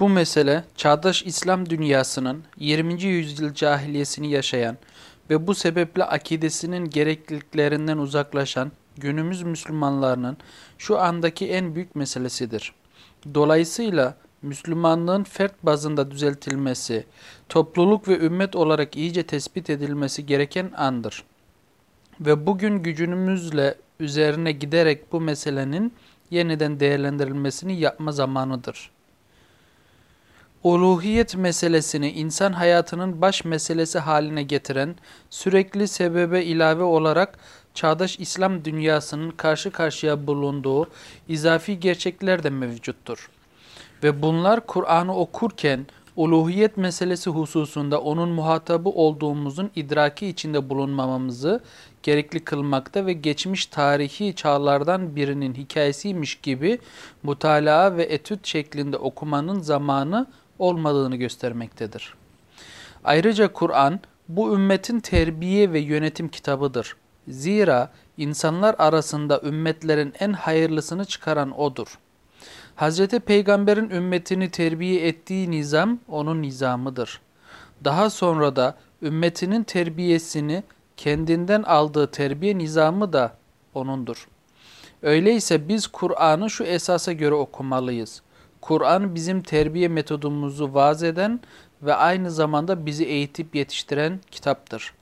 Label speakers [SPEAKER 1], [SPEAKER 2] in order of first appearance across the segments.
[SPEAKER 1] Bu mesele çağdaş İslam dünyasının 20. yüzyıl cahiliyesini yaşayan ve bu sebeple akidesinin gerekliliklerinden uzaklaşan günümüz Müslümanlarının şu andaki en büyük meselesidir. Dolayısıyla Müslümanlığın fert bazında düzeltilmesi, topluluk ve ümmet olarak iyice tespit edilmesi gereken andır. Ve bugün gücümüzle üzerine giderek bu meselenin yeniden değerlendirilmesini yapma zamanıdır. Uluhiyet meselesini insan hayatının baş meselesi haline getiren, sürekli sebebe ilave olarak çağdaş İslam dünyasının karşı karşıya bulunduğu izafi gerçekler de mevcuttur. Ve bunlar Kur'an'ı okurken uluhiyet meselesi hususunda onun muhatabı olduğumuzun idraki içinde bulunmamamızı gerekli kılmakta ve geçmiş tarihi çağlardan birinin hikayesiymiş gibi mutalaa ve etüt şeklinde okumanın zamanı olmadığını göstermektedir. Ayrıca Kur'an bu ümmetin terbiye ve yönetim kitabıdır. Zira insanlar arasında ümmetlerin en hayırlısını çıkaran O'dur. Hz. Peygamber'in ümmetini terbiye ettiği nizam onun nizamıdır. Daha sonra da ümmetinin terbiyesini kendinden aldığı terbiye nizamı da O'nundur. Öyleyse biz Kur'an'ı şu esasa göre okumalıyız. Kur'an bizim terbiye metodumuzu vaz eden ve aynı zamanda bizi eğitip yetiştiren kitaptır.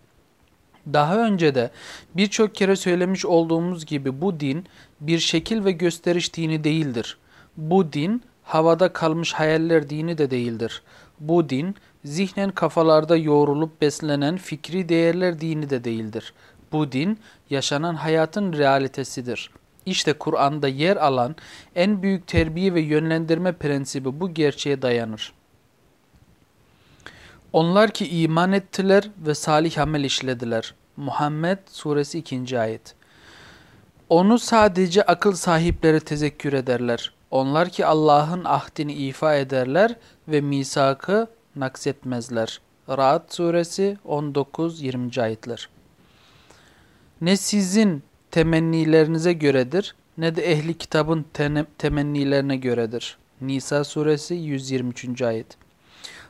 [SPEAKER 1] Daha önce de birçok kere söylemiş olduğumuz gibi bu din bir şekil ve gösteriş dini değildir. Bu din havada kalmış hayaller dini de değildir. Bu din zihnen kafalarda yoğrulup beslenen fikri değerler dini de değildir. Bu din yaşanan hayatın realitesidir. İşte Kur'an'da yer alan en büyük terbiye ve yönlendirme prensibi bu gerçeğe dayanır. Onlar ki iman ettiler ve salih amel işlediler. Muhammed suresi 2. ayet. Onu sadece akıl sahipleri tezekkür ederler. Onlar ki Allah'ın ahdini ifa ederler ve misakı naksetmezler. Ra'd suresi 19-20. ayetler. Ne sizin temennilerinize göredir ne de ehli kitabın temennilerine göredir. Nisa suresi 123. ayet.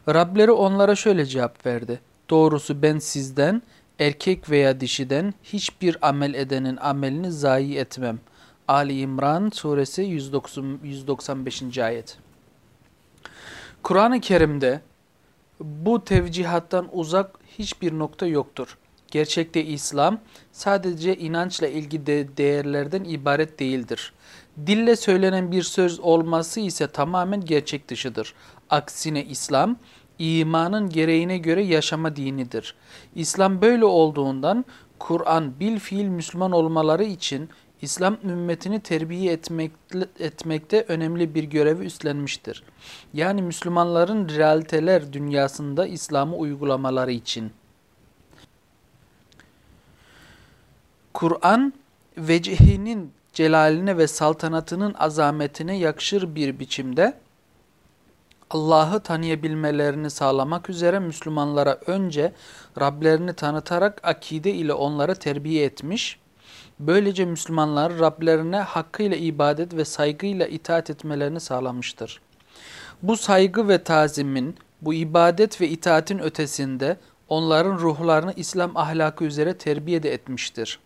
[SPEAKER 1] Rableri onlara şöyle cevap verdi. Doğrusu ben sizden erkek veya dişiden hiçbir amel edenin amelini zayi etmem. Ali İmran suresi 195. ayet. Kur'an-ı Kerim'de bu tevcihattan uzak hiçbir nokta yoktur. Gerçekte İslam sadece inançla ilgili de değerlerden ibaret değildir. Dille söylenen bir söz olması ise tamamen gerçek dışıdır. Aksine İslam, imanın gereğine göre yaşama dinidir. İslam böyle olduğundan Kur'an bil fiil Müslüman olmaları için İslam ümmetini terbiye etmekte önemli bir görevi üstlenmiştir. Yani Müslümanların realiteler dünyasında İslam'ı uygulamaları için. Kur'an vecihinin celaline ve saltanatının azametine yakışır bir biçimde Allah'ı tanıyabilmelerini sağlamak üzere Müslümanlara önce Rablerini tanıtarak akide ile onlara terbiye etmiş, böylece Müslümanlar Rablerine hakkıyla ibadet ve saygıyla itaat etmelerini sağlamıştır. Bu saygı ve tazimin, bu ibadet ve itaatin ötesinde onların ruhlarını İslam ahlakı üzere terbiye de etmiştir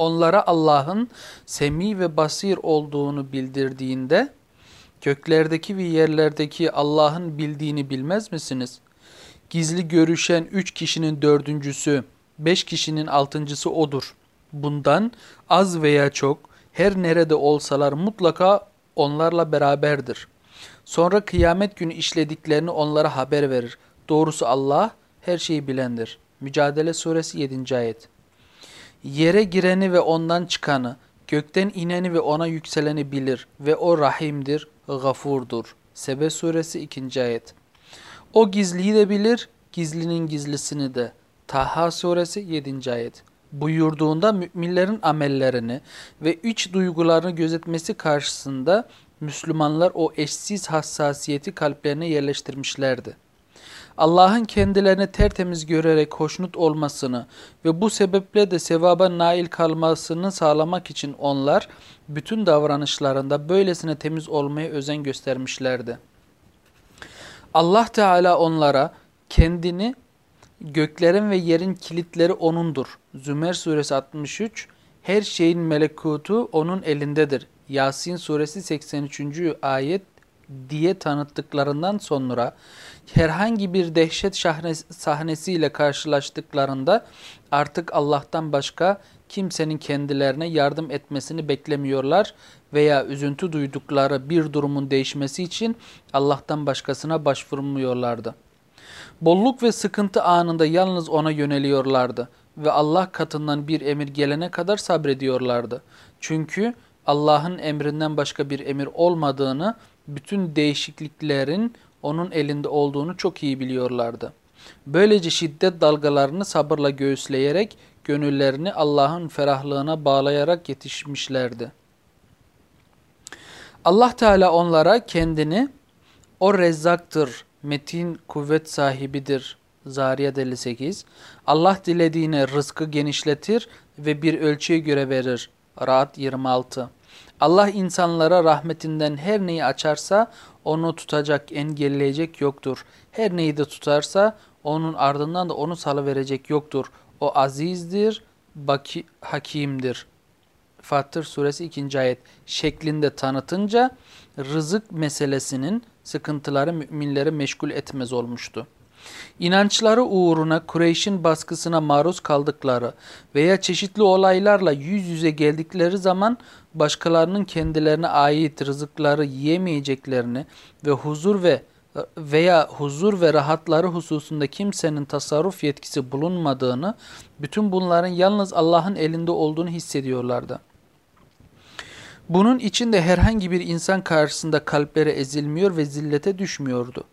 [SPEAKER 1] onlara Allah'ın semi ve basir olduğunu bildirdiğinde köklerdeki ve yerlerdeki Allah'ın bildiğini bilmez misiniz? Gizli görüşen üç kişinin dördüncüsü, beş kişinin altıncısı odur. Bundan az veya çok her nerede olsalar mutlaka onlarla beraberdir. Sonra kıyamet günü işlediklerini onlara haber verir. Doğrusu Allah her şeyi bilendir. Mücadele suresi 7. ayet. Yere gireni ve ondan çıkanı, gökten ineni ve ona yükseleni bilir ve o rahimdir, gafurdur. Sebe suresi 2. ayet. O gizliyi de bilir, gizlinin gizlisini de. Taha suresi 7. ayet. Buyurduğunda müminlerin amellerini ve iç duygularını gözetmesi karşısında Müslümanlar o eşsiz hassasiyeti kalplerine yerleştirmişlerdi. Allah'ın kendilerine tertemiz görerek hoşnut olmasını ve bu sebeple de sevaba nail kalmasını sağlamak için onlar bütün davranışlarında böylesine temiz olmaya özen göstermişlerdi. Allah Teala onlara kendini göklerin ve yerin kilitleri O'nundur. Zümer suresi 63 Her şeyin melekutu O'nun elindedir. Yasin suresi 83. ayet diye tanıttıklarından sonra herhangi bir dehşet sahnesiyle karşılaştıklarında artık Allah'tan başka kimsenin kendilerine yardım etmesini beklemiyorlar veya üzüntü duydukları bir durumun değişmesi için Allah'tan başkasına başvurmuyorlardı. Bolluk ve sıkıntı anında yalnız ona yöneliyorlardı ve Allah katından bir emir gelene kadar sabrediyorlardı. Çünkü Allah'ın emrinden başka bir emir olmadığını, bütün değişikliklerin onun elinde olduğunu çok iyi biliyorlardı. Böylece şiddet dalgalarını sabırla göğüsleyerek gönüllerini Allah'ın ferahlığına bağlayarak yetişmişlerdi. Allah Teala onlara kendini o rezzaktır, metin kuvvet sahibidir. Zariyat 58. Allah dilediğine rızkı genişletir ve bir ölçüye göre verir. Rahat 26. Allah insanlara rahmetinden her neyi açarsa onu tutacak, engelleyecek yoktur. Her neyi de tutarsa onun ardından da onu salıverecek yoktur. O azizdir, baki, hakimdir. Fatır suresi 2. ayet şeklinde tanıtınca rızık meselesinin sıkıntıları müminleri meşgul etmez olmuştu. İnançları uğruna Kureyş'in baskısına maruz kaldıkları veya çeşitli olaylarla yüz yüze geldikleri zaman başkalarının kendilerine ait rızıkları yiyemeyeceklerini ve huzur ve veya huzur ve rahatları hususunda kimsenin tasarruf yetkisi bulunmadığını, bütün bunların yalnız Allah'ın elinde olduğunu hissediyorlardı. Bunun içinde herhangi bir insan karşısında kalpleri ezilmiyor ve zillete düşmüyordu.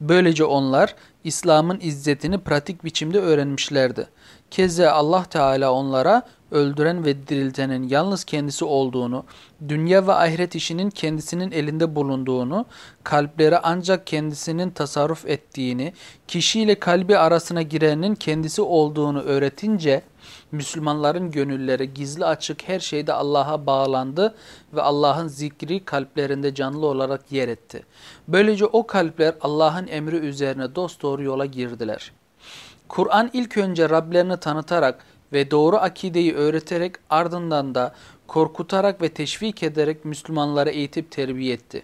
[SPEAKER 1] Böylece onlar İslam'ın izzetini pratik biçimde öğrenmişlerdi. Keze Allah Teala onlara öldüren ve diriltenin yalnız kendisi olduğunu, dünya ve ahiret işinin kendisinin elinde bulunduğunu, kalplere ancak kendisinin tasarruf ettiğini, kişiyle kalbi arasına girenin kendisi olduğunu öğretince, Müslümanların gönülleri gizli açık her şeyde Allah'a bağlandı ve Allah'ın zikri kalplerinde canlı olarak yer etti. Böylece o kalpler Allah'ın emri üzerine dosdoğru yola girdiler. Kur'an ilk önce Rablerini tanıtarak ve doğru akideyi öğreterek ardından da korkutarak ve teşvik ederek Müslümanlara eğitip terbiye etti.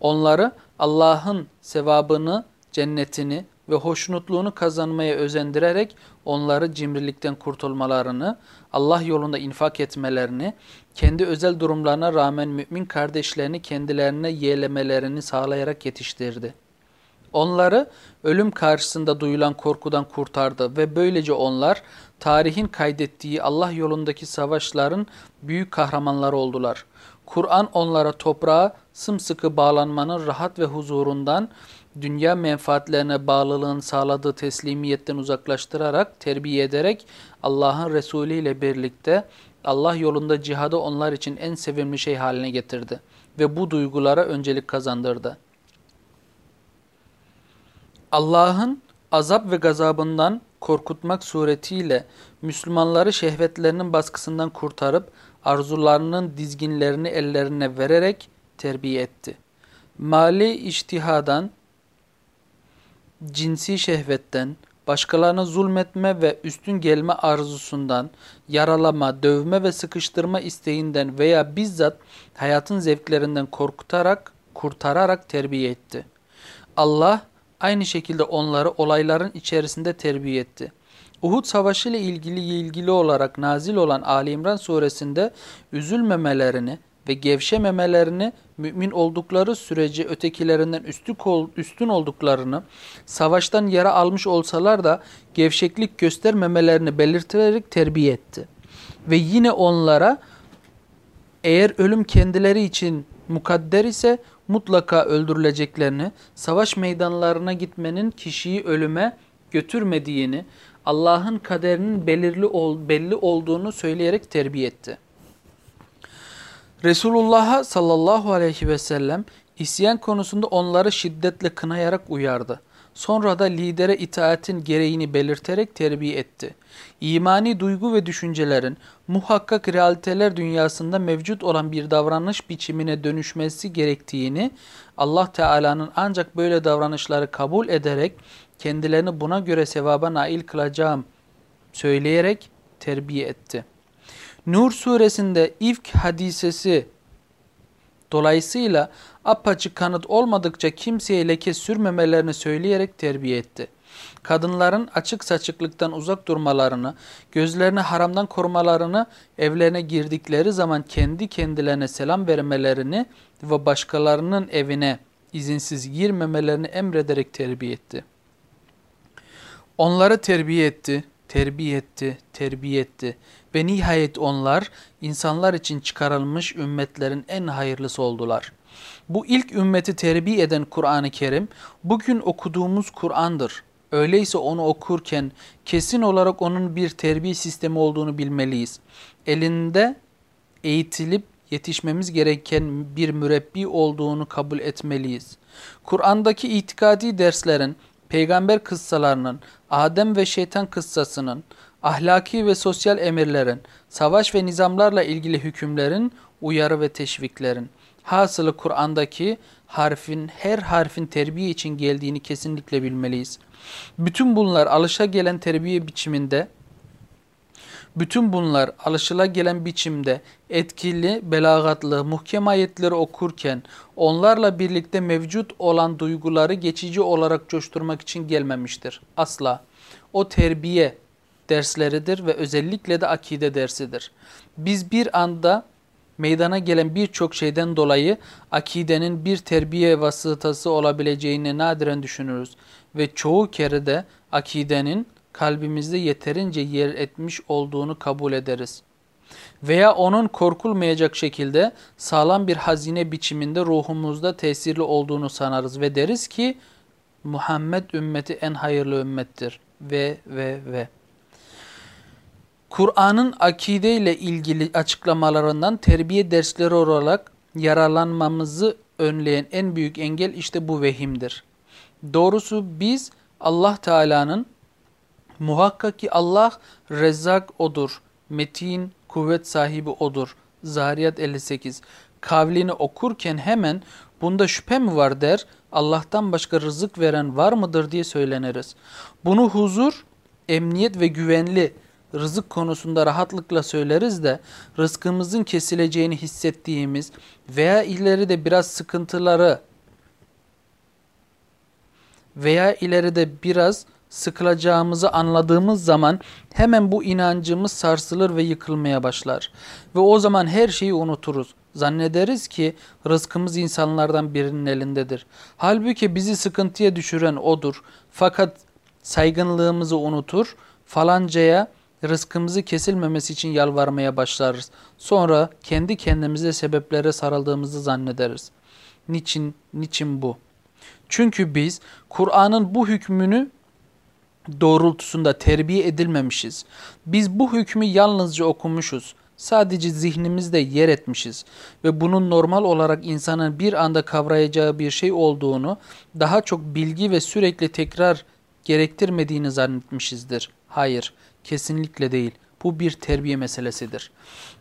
[SPEAKER 1] Onları Allah'ın sevabını, cennetini ve hoşnutluğunu kazanmaya özendirerek onları cimrilikten kurtulmalarını, Allah yolunda infak etmelerini, kendi özel durumlarına rağmen mümin kardeşlerini kendilerine yeğlemelerini sağlayarak yetiştirdi. Onları ölüm karşısında duyulan korkudan kurtardı ve böylece onlar tarihin kaydettiği Allah yolundaki savaşların büyük kahramanları oldular. Kur'an onlara toprağa sımsıkı bağlanmanın rahat ve huzurundan, dünya menfaatlerine bağlılığın sağladığı teslimiyetten uzaklaştırarak, terbiye ederek Allah'ın Resulü ile birlikte Allah yolunda cihadı onlar için en sevimli şey haline getirdi ve bu duygulara öncelik kazandırdı. Allah'ın azap ve gazabından korkutmak suretiyle Müslümanları şehvetlerinin baskısından kurtarıp arzularının dizginlerini ellerine vererek terbiye etti. Mali iştihadan, cinsi şehvetten, başkalarına zulmetme ve üstün gelme arzusundan, yaralama, dövme ve sıkıştırma isteğinden veya bizzat hayatın zevklerinden korkutarak, kurtararak terbiye etti. Allah aynı şekilde onları olayların içerisinde terbiye etti. Uhud Savaşı ile ilgili ilgili olarak nazil olan Ali İmran suresinde üzülmemelerini ve gevşememelerini mümin oldukları sürece ötekilerinden üstün olduklarını, savaştan yara almış olsalar da gevşeklik göstermemelerini belirterek terbiye etti. Ve yine onlara eğer ölüm kendileri için mukadder ise mutlaka öldürüleceklerini, savaş meydanlarına gitmenin kişiyi ölüme götürmediğini, Allah'ın kaderinin belirli ol, belli olduğunu söyleyerek terbiye etti. Resulullah'a sallallahu aleyhi ve sellem isyan konusunda onları şiddetle kınayarak uyardı. sonra da lidere itaatin gereğini belirterek terbiye etti. İmani duygu ve düşüncelerin muhakkak realiteler dünyasında mevcut olan bir davranış biçimine dönüşmesi gerektiğini, Allah Teala'nın ancak böyle davranışları kabul ederek kendilerini buna göre sevaba nail kılacağım söyleyerek terbiye etti. Nur suresinde ifk hadisesi dolayısıyla apaçık kanıt olmadıkça kimseye leke sürmemelerini söyleyerek terbiye etti. Kadınların açık saçıklıktan uzak durmalarını, gözlerini haramdan korumalarını, evlerine girdikleri zaman kendi kendilerine selam vermelerini ve başkalarının evine izinsiz girmemelerini emrederek terbiye etti. Onları terbiye etti, terbiye etti, terbiye etti ve nihayet onlar insanlar için çıkarılmış ümmetlerin en hayırlısı oldular. Bu ilk ümmeti terbiye eden Kur'an-ı Kerim bugün okuduğumuz Kur'an'dır. Öyleyse onu okurken kesin olarak onun bir terbiye sistemi olduğunu bilmeliyiz. Elinde eğitilip yetişmemiz gereken bir mürebbi olduğunu kabul etmeliyiz. Kur'an'daki itikadi derslerin, peygamber kıssalarının, Adem ve şeytan kıssasının, ahlaki ve sosyal emirlerin, savaş ve nizamlarla ilgili hükümlerin, uyarı ve teşviklerin, hasılı Kur'an'daki harfin, her harfin terbiye için geldiğini kesinlikle bilmeliyiz. Bütün bunlar alışa gelen terbiye biçiminde, bütün bunlar alışıla gelen biçimde etkili, belagatlı, muhkem ayetleri okurken onlarla birlikte mevcut olan duyguları geçici olarak coşturmak için gelmemiştir. Asla. O terbiye dersleridir ve özellikle de akide dersidir. Biz bir anda meydana gelen birçok şeyden dolayı akidenin bir terbiye vasıtası olabileceğini nadiren düşünürüz. Ve çoğu kere de akidenin kalbimizde yeterince yer etmiş olduğunu kabul ederiz. Veya onun korkulmayacak şekilde sağlam bir hazine biçiminde ruhumuzda tesirli olduğunu sanarız ve deriz ki Muhammed ümmeti en hayırlı ümmettir ve ve ve. Kur'an'ın akide ile ilgili açıklamalarından terbiye dersleri olarak yararlanmamızı önleyen en büyük engel işte bu vehimdir. Doğrusu biz Allah Teala'nın muhakkak ki Allah rezzak odur, metin, kuvvet sahibi odur. Zariyat 58 kavlini okurken hemen bunda şüphe mi var der, Allah'tan başka rızık veren var mıdır diye söyleniriz. Bunu huzur, emniyet ve güvenli rızık konusunda rahatlıkla söyleriz de rızkımızın kesileceğini hissettiğimiz veya ileride biraz sıkıntıları veya ileride biraz sıkılacağımızı anladığımız zaman hemen bu inancımız sarsılır ve yıkılmaya başlar. Ve o zaman her şeyi unuturuz. Zannederiz ki rızkımız insanlardan birinin elindedir. Halbuki bizi sıkıntıya düşüren odur. Fakat saygınlığımızı unutur, falancaya rızkımızı kesilmemesi için yalvarmaya başlarız. Sonra kendi kendimize sebeplere sarıldığımızı zannederiz. Niçin, niçin bu? Çünkü biz Kur'an'ın bu hükmünü doğrultusunda terbiye edilmemişiz. Biz bu hükmü yalnızca okumuşuz. Sadece zihnimizde yer etmişiz ve bunun normal olarak insanın bir anda kavrayacağı bir şey olduğunu, daha çok bilgi ve sürekli tekrar gerektirmediğini zannetmişizdir. Hayır, Kesinlikle değil. Bu bir terbiye meselesidir.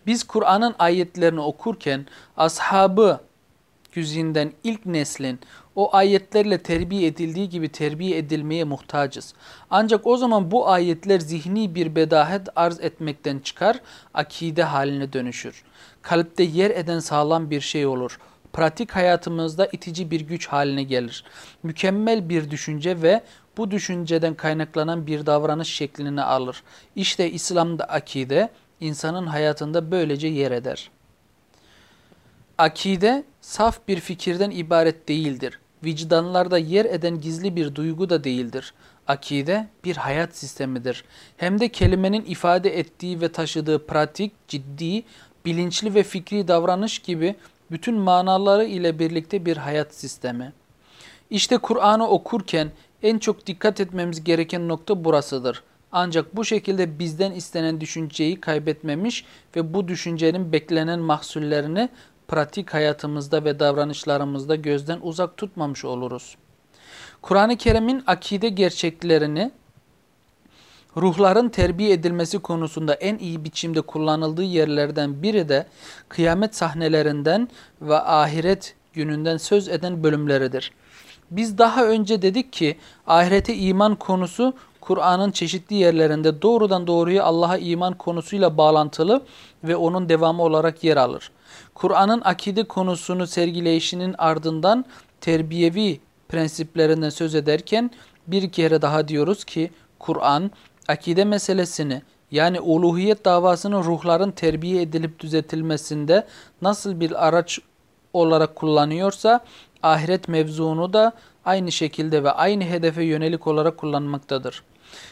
[SPEAKER 1] Biz Kur'an'ın ayetlerini okurken ashabı yüzünden ilk neslin o ayetlerle terbiye edildiği gibi terbiye edilmeye muhtacız. Ancak o zaman bu ayetler zihni bir bedahet arz etmekten çıkar, akide haline dönüşür. Kalpte yer eden sağlam bir şey olur. Pratik hayatımızda itici bir güç haline gelir. Mükemmel bir düşünce ve bu düşünceden kaynaklanan bir davranış şeklini alır. İşte İslam'da akide insanın hayatında böylece yer eder. Akide saf bir fikirden ibaret değildir. Vicdanlarda yer eden gizli bir duygu da değildir. Akide bir hayat sistemidir. Hem de kelimenin ifade ettiği ve taşıdığı pratik, ciddi, bilinçli ve fikri davranış gibi bütün manaları ile birlikte bir hayat sistemi. İşte Kur'an'ı okurken en çok dikkat etmemiz gereken nokta burasıdır. Ancak bu şekilde bizden istenen düşünceyi kaybetmemiş ve bu düşüncenin beklenen mahsullerini pratik hayatımızda ve davranışlarımızda gözden uzak tutmamış oluruz. Kur'an-ı Kerim'in akide gerçeklerini ruhların terbiye edilmesi konusunda en iyi biçimde kullanıldığı yerlerden biri de kıyamet sahnelerinden ve ahiret gününden söz eden bölümleridir. Biz daha önce dedik ki ahirete iman konusu Kur'an'ın çeşitli yerlerinde doğrudan doğruya Allah'a iman konusuyla bağlantılı ve onun devamı olarak yer alır. Kur'an'ın akide konusunu sergileyişinin ardından terbiyevi prensiplerinden söz ederken bir kere daha diyoruz ki Kur'an akide meselesini yani uluhiyet davasının ruhların terbiye edilip düzeltilmesinde nasıl bir araç olarak kullanıyorsa ahiret mevzunu da aynı şekilde ve aynı hedefe yönelik olarak kullanmaktadır.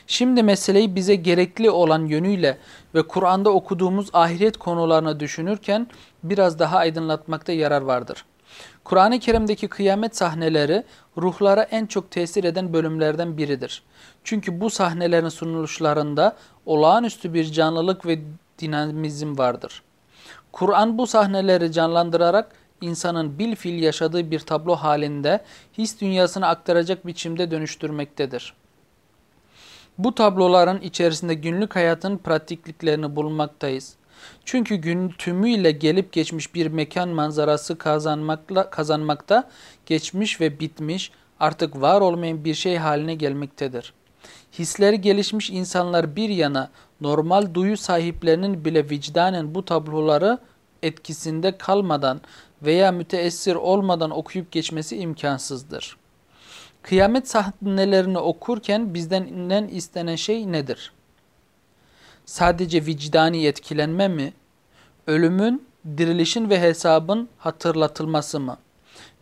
[SPEAKER 1] Şimdi meseleyi bize gerekli olan yönüyle ve Kur'an'da okuduğumuz ahiret konularını düşünürken biraz daha aydınlatmakta yarar vardır. Kur'an-ı Kerim'deki kıyamet sahneleri ruhlara en çok tesir eden bölümlerden biridir. Çünkü bu sahnelerin sunuluşlarında olağanüstü bir canlılık ve dinamizm vardır. Kur'an bu sahneleri canlandırarak insanın bil fil yaşadığı bir tablo halinde his dünyasını aktaracak biçimde dönüştürmektedir. Bu tabloların içerisinde günlük hayatın pratikliklerini bulmaktayız. Çünkü gün tümüyle gelip geçmiş bir mekan manzarası kazanmakla, kazanmakta geçmiş ve bitmiş artık var olmayan bir şey haline gelmektedir. Hisleri gelişmiş insanlar bir yana normal duyu sahiplerinin bile vicdanen bu tabloları etkisinde kalmadan veya müteessir olmadan okuyup geçmesi imkansızdır. Kıyamet sahnelerini okurken bizden istenen şey nedir? Sadece vicdani etkilenme mi? Ölümün, dirilişin ve hesabın hatırlatılması mı?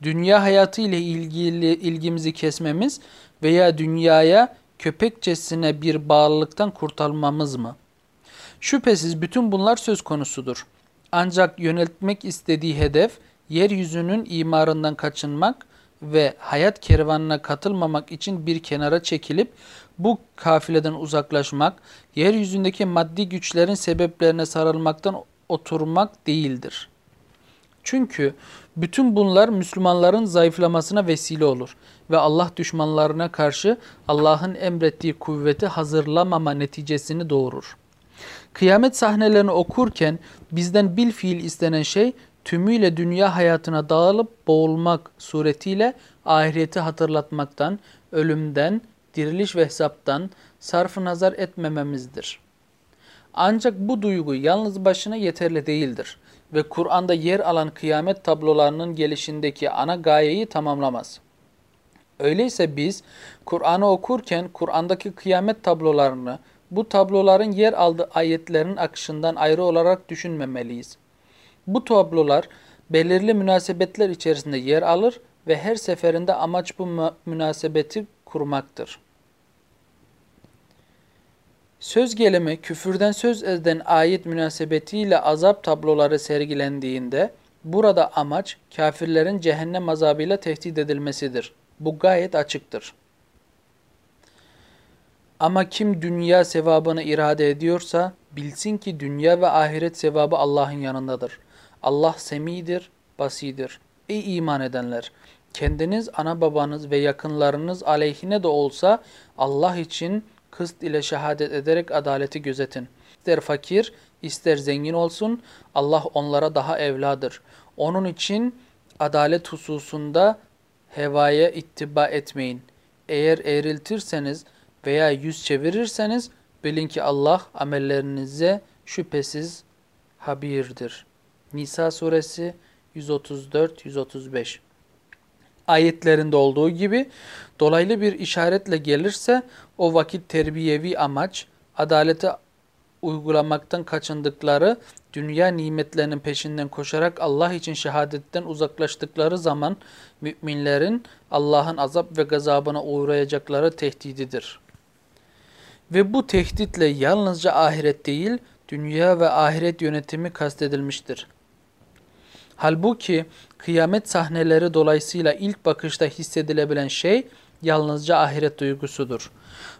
[SPEAKER 1] Dünya hayatı ile ilgili ilgimizi kesmemiz veya dünyaya köpekçesine bir bağlılıktan kurtarmamız mı? Şüphesiz bütün bunlar söz konusudur. Ancak yöneltmek istediği hedef yeryüzünün imarından kaçınmak ve hayat kervanına katılmamak için bir kenara çekilip bu kafileden uzaklaşmak, yeryüzündeki maddi güçlerin sebeplerine sarılmaktan oturmak değildir. Çünkü bütün bunlar Müslümanların zayıflamasına vesile olur ve Allah düşmanlarına karşı Allah'ın emrettiği kuvveti hazırlamama neticesini doğurur. Kıyamet sahnelerini okurken bizden bil fiil istenen şey tümüyle dünya hayatına dağılıp boğulmak suretiyle ahireti hatırlatmaktan, ölümden, diriliş ve hesaptan sarfı nazar etmememizdir. Ancak bu duygu yalnız başına yeterli değildir ve Kur'an'da yer alan kıyamet tablolarının gelişindeki ana gayeyi tamamlamaz. Öyleyse biz Kur'an'ı okurken Kur'an'daki kıyamet tablolarını bu tabloların yer aldığı ayetlerin akışından ayrı olarak düşünmemeliyiz. Bu tablolar belirli münasebetler içerisinde yer alır ve her seferinde amaç bu münasebeti kurmaktır. Söz gelimi küfürden söz eden ayet münasebetiyle azap tabloları sergilendiğinde burada amaç kafirlerin cehennem azabıyla tehdit edilmesidir. Bu gayet açıktır. Ama kim dünya sevabını irade ediyorsa bilsin ki dünya ve ahiret sevabı Allah'ın yanındadır. Allah semidir, basidir. Ey iman edenler! Kendiniz, ana babanız ve yakınlarınız aleyhine de olsa Allah için kıst ile şehadet ederek adaleti gözetin. İster fakir, ister zengin olsun, Allah onlara daha evladır. Onun için adalet hususunda hevaya ittiba etmeyin. Eğer eğriltirseniz veya yüz çevirirseniz bilin ki Allah amellerinize şüphesiz habirdir. Nisa suresi 134-135 ayetlerinde olduğu gibi dolaylı bir işaretle gelirse o vakit terbiyevi amaç adaleti uygulamaktan kaçındıkları dünya nimetlerinin peşinden koşarak Allah için şehadetten uzaklaştıkları zaman müminlerin Allah'ın azap ve gazabına uğrayacakları tehdididir. Ve bu tehditle yalnızca ahiret değil, dünya ve ahiret yönetimi kastedilmiştir. Halbuki kıyamet sahneleri dolayısıyla ilk bakışta hissedilebilen şey yalnızca ahiret duygusudur.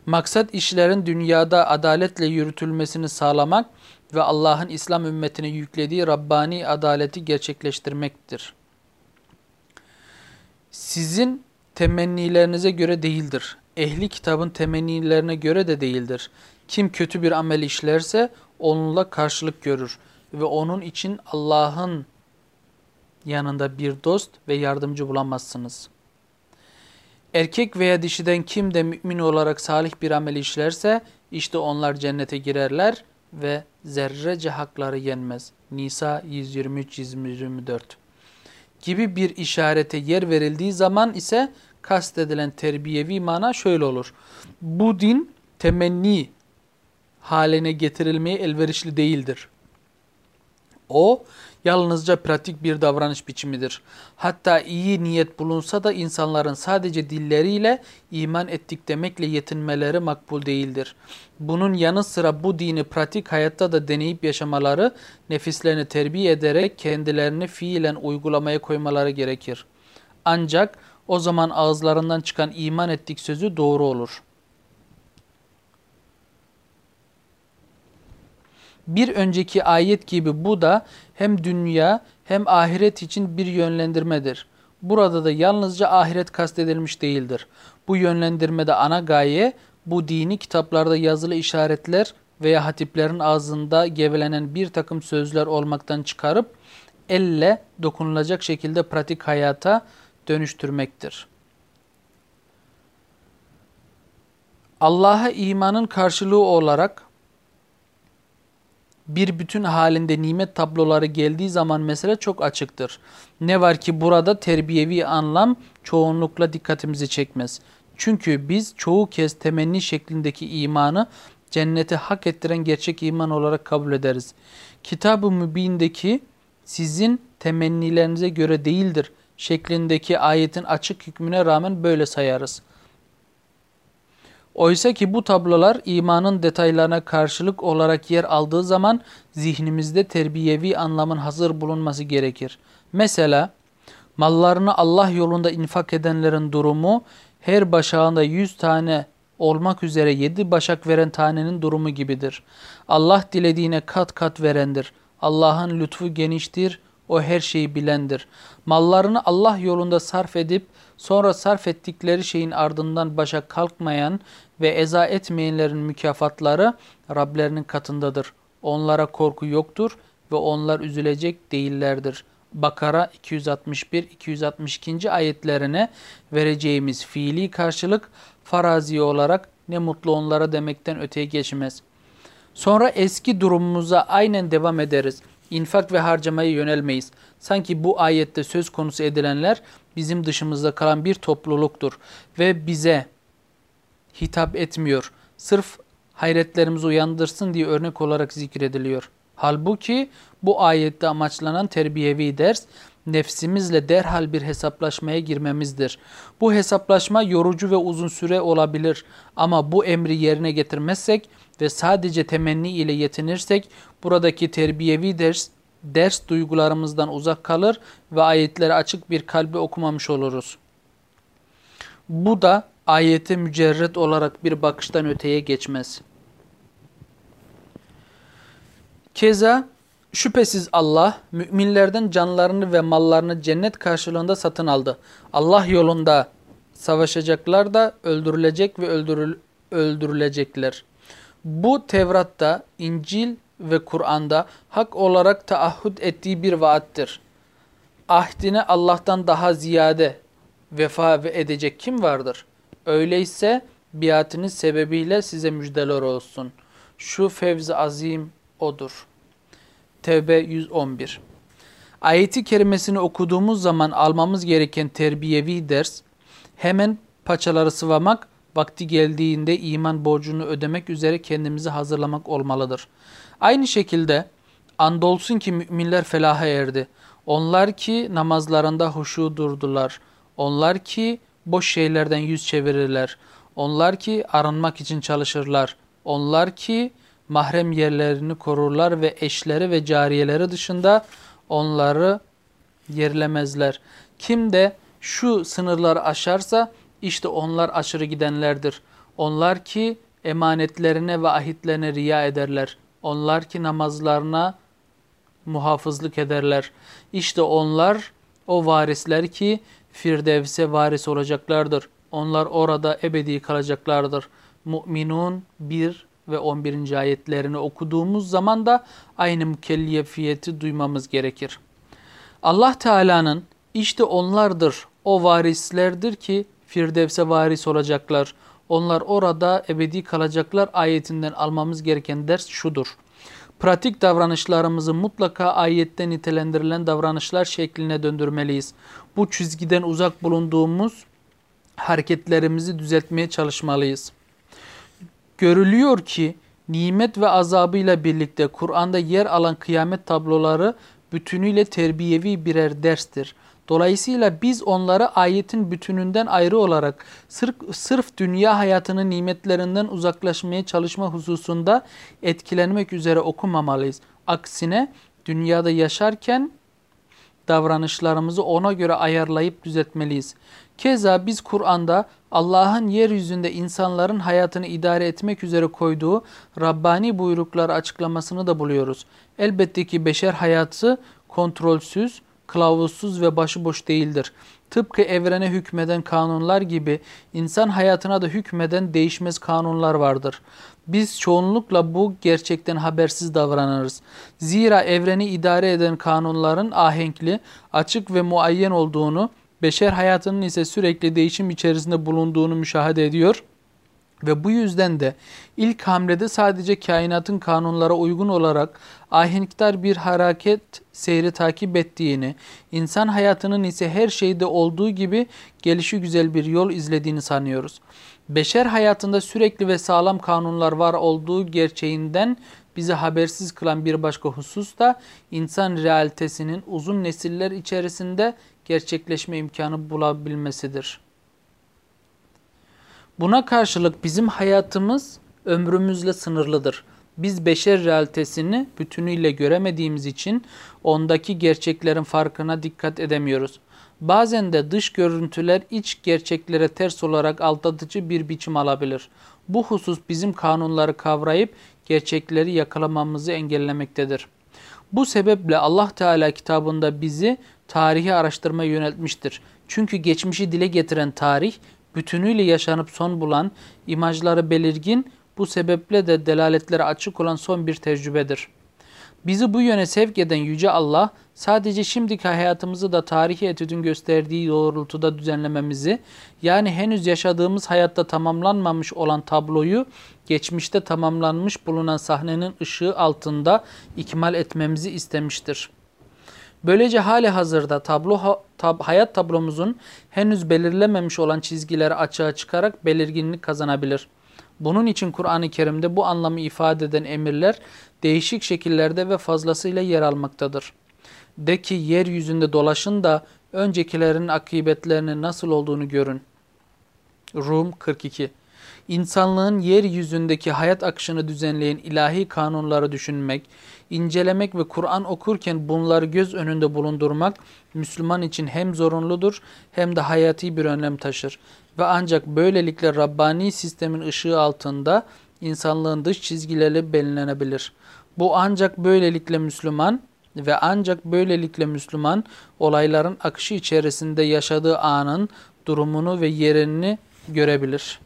[SPEAKER 1] Maksat işlerin dünyada adaletle yürütülmesini sağlamak ve Allah'ın İslam ümmetine yüklediği Rabbani adaleti gerçekleştirmektir. Sizin temennilerinize göre değildir. Ehli kitabın temennilerine göre de değildir. Kim kötü bir amel işlerse onunla karşılık görür ve onun için Allah'ın yanında bir dost ve yardımcı bulamazsınız. Erkek veya dişiden kim de mümin olarak salih bir amel işlerse işte onlar cennete girerler ve zerrece hakları yenmez. Nisa 123-124 gibi bir işarete yer verildiği zaman ise kastedilen terbiyevi mana şöyle olur. Bu din temenni haline getirilmeye elverişli değildir. O yalnızca pratik bir davranış biçimidir. Hatta iyi niyet bulunsa da insanların sadece dilleriyle iman ettik demekle yetinmeleri makbul değildir. Bunun yanı sıra bu dini pratik hayatta da deneyip yaşamaları, nefislerini terbiye ederek kendilerini fiilen uygulamaya koymaları gerekir. Ancak o zaman ağızlarından çıkan iman ettik sözü doğru olur. Bir önceki ayet gibi bu da hem dünya hem ahiret için bir yönlendirmedir. Burada da yalnızca ahiret kastedilmiş değildir. Bu yönlendirmede ana gaye bu dini kitaplarda yazılı işaretler veya hatiplerin ağzında gevelenen bir takım sözler olmaktan çıkarıp elle dokunulacak şekilde pratik hayata dönüştürmektir. Allah'a imanın karşılığı olarak bir bütün halinde nimet tabloları geldiği zaman mesele çok açıktır. Ne var ki burada terbiyevi anlam çoğunlukla dikkatimizi çekmez. Çünkü biz çoğu kez temenni şeklindeki imanı cenneti hak ettiren gerçek iman olarak kabul ederiz. Kitab-ı Mübin'deki sizin temennilerinize göre değildir şeklindeki ayetin açık hükmüne rağmen böyle sayarız. Oysa ki bu tablolar imanın detaylarına karşılık olarak yer aldığı zaman zihnimizde terbiyevi anlamın hazır bulunması gerekir. Mesela mallarını Allah yolunda infak edenlerin durumu her başağında yüz tane olmak üzere yedi başak veren tanenin durumu gibidir. Allah dilediğine kat kat verendir. Allah'ın lütfu geniştir, o her şeyi bilendir. Mallarını Allah yolunda sarf edip sonra sarf ettikleri şeyin ardından başa kalkmayan ve eza etmeyenlerin mükafatları Rablerinin katındadır. Onlara korku yoktur ve onlar üzülecek değillerdir. Bakara 261-262. ayetlerine vereceğimiz fiili karşılık farazi olarak ne mutlu onlara demekten öteye geçmez. Sonra eski durumumuza aynen devam ederiz. İnfak ve harcamaya yönelmeyiz. Sanki bu ayette söz konusu edilenler bizim dışımızda kalan bir topluluktur ve bize hitap etmiyor. Sırf hayretlerimizi uyandırsın diye örnek olarak zikrediliyor. Halbuki bu ayette amaçlanan terbiyevi ders nefsimizle derhal bir hesaplaşmaya girmemizdir. Bu hesaplaşma yorucu ve uzun süre olabilir ama bu emri yerine getirmezsek ve sadece temenni ile yetinirsek buradaki terbiyevi ders ders duygularımızdan uzak kalır ve ayetleri açık bir kalbe okumamış oluruz. Bu da ayete mücerret olarak bir bakıştan öteye geçmez. Keza şüphesiz Allah müminlerden canlarını ve mallarını cennet karşılığında satın aldı. Allah yolunda savaşacaklar da öldürülecek ve öldürül öldürülecekler. Bu Tevrat'ta, İncil ve Kur'an'da hak olarak taahhüt ettiği bir vaattir. Ahdine Allah'tan daha ziyade vefa ve edecek kim vardır? Öyleyse biatiniz sebebiyle size müjdeler olsun. Şu fevz azim odur. Tevbe 111 Ayeti kerimesini okuduğumuz zaman almamız gereken terbiyevi ders, hemen paçaları sıvamak, vakti geldiğinde iman borcunu ödemek üzere kendimizi hazırlamak olmalıdır. Aynı şekilde andolsun ki müminler felaha erdi. Onlar ki namazlarında huşu durdular. Onlar ki boş şeylerden yüz çevirirler. Onlar ki arınmak için çalışırlar. Onlar ki mahrem yerlerini korurlar ve eşleri ve cariyeleri dışında onları yerlemezler. Kim de şu sınırları aşarsa işte onlar aşırı gidenlerdir. Onlar ki emanetlerine ve ahitlerine riya ederler. Onlar ki namazlarına muhafızlık ederler. İşte onlar o varisler ki Firdevs'e varis olacaklardır. Onlar orada ebedi kalacaklardır. Mu'minun 1 ve 11. ayetlerini okuduğumuz zaman da aynı mükellefiyeti duymamız gerekir. Allah Teala'nın işte onlardır, o varislerdir ki Firdevs'e varis olacaklar. Onlar orada ebedi kalacaklar ayetinden almamız gereken ders şudur. Pratik davranışlarımızı mutlaka ayette nitelendirilen davranışlar şekline döndürmeliyiz. Bu çizgiden uzak bulunduğumuz hareketlerimizi düzeltmeye çalışmalıyız. Görülüyor ki nimet ve azabıyla birlikte Kur'an'da yer alan kıyamet tabloları bütünüyle terbiyevi birer derstir. Dolayısıyla biz onları ayetin bütününden ayrı olarak sırf, sırf dünya hayatının nimetlerinden uzaklaşmaya çalışma hususunda etkilenmek üzere okumamalıyız. Aksine dünyada yaşarken davranışlarımızı ona göre ayarlayıp düzeltmeliyiz. Keza biz Kur'an'da Allah'ın yeryüzünde insanların hayatını idare etmek üzere koyduğu Rabbani buyrukları açıklamasını da buluyoruz. Elbette ki beşer hayatı kontrolsüz, kılavuzsuz ve başıboş değildir. Tıpkı evrene hükmeden kanunlar gibi insan hayatına da hükmeden değişmez kanunlar vardır. Biz çoğunlukla bu gerçekten habersiz davranırız. Zira evreni idare eden kanunların ahenkli, açık ve muayyen olduğunu, beşer hayatının ise sürekli değişim içerisinde bulunduğunu müşahede ediyor ve bu yüzden de ilk hamlede sadece kainatın kanunlara uygun olarak ahenkdar bir hareket seyri takip ettiğini, insan hayatının ise her şeyde olduğu gibi gelişi güzel bir yol izlediğini sanıyoruz. Beşer hayatında sürekli ve sağlam kanunlar var olduğu gerçeğinden bizi habersiz kılan bir başka husus da insan realitesinin uzun nesiller içerisinde gerçekleşme imkanı bulabilmesidir. Buna karşılık bizim hayatımız ömrümüzle sınırlıdır. Biz beşer realitesini bütünüyle göremediğimiz için ondaki gerçeklerin farkına dikkat edemiyoruz. Bazen de dış görüntüler iç gerçeklere ters olarak aldatıcı bir biçim alabilir. Bu husus bizim kanunları kavrayıp gerçekleri yakalamamızı engellemektedir. Bu sebeple Allah Teala kitabında bizi tarihi araştırmaya yöneltmiştir. Çünkü geçmişi dile getiren tarih bütünüyle yaşanıp son bulan, imajları belirgin, bu sebeple de delaletleri açık olan son bir tecrübedir. Bizi bu yöne sevk eden Yüce Allah, sadece şimdiki hayatımızı da tarihi etüdün gösterdiği doğrultuda düzenlememizi, yani henüz yaşadığımız hayatta tamamlanmamış olan tabloyu, geçmişte tamamlanmış bulunan sahnenin ışığı altında ikmal etmemizi istemiştir. Böylece hali hazırda tablo, tab, hayat tablomuzun henüz belirlememiş olan çizgileri açığa çıkarak belirginlik kazanabilir. Bunun için Kur'an-ı Kerim'de bu anlamı ifade eden emirler değişik şekillerde ve fazlasıyla yer almaktadır. De ki yeryüzünde dolaşın da öncekilerin akıbetlerinin nasıl olduğunu görün. Rum 42 İnsanlığın yeryüzündeki hayat akışını düzenleyen ilahi kanunları düşünmek, incelemek ve Kur'an okurken bunları göz önünde bulundurmak Müslüman için hem zorunludur hem de hayati bir önem taşır. Ve ancak böylelikle Rabbani sistemin ışığı altında insanlığın dış çizgileri belirlenebilir. Bu ancak böylelikle Müslüman ve ancak böylelikle Müslüman olayların akışı içerisinde yaşadığı anın durumunu ve yerini görebilir.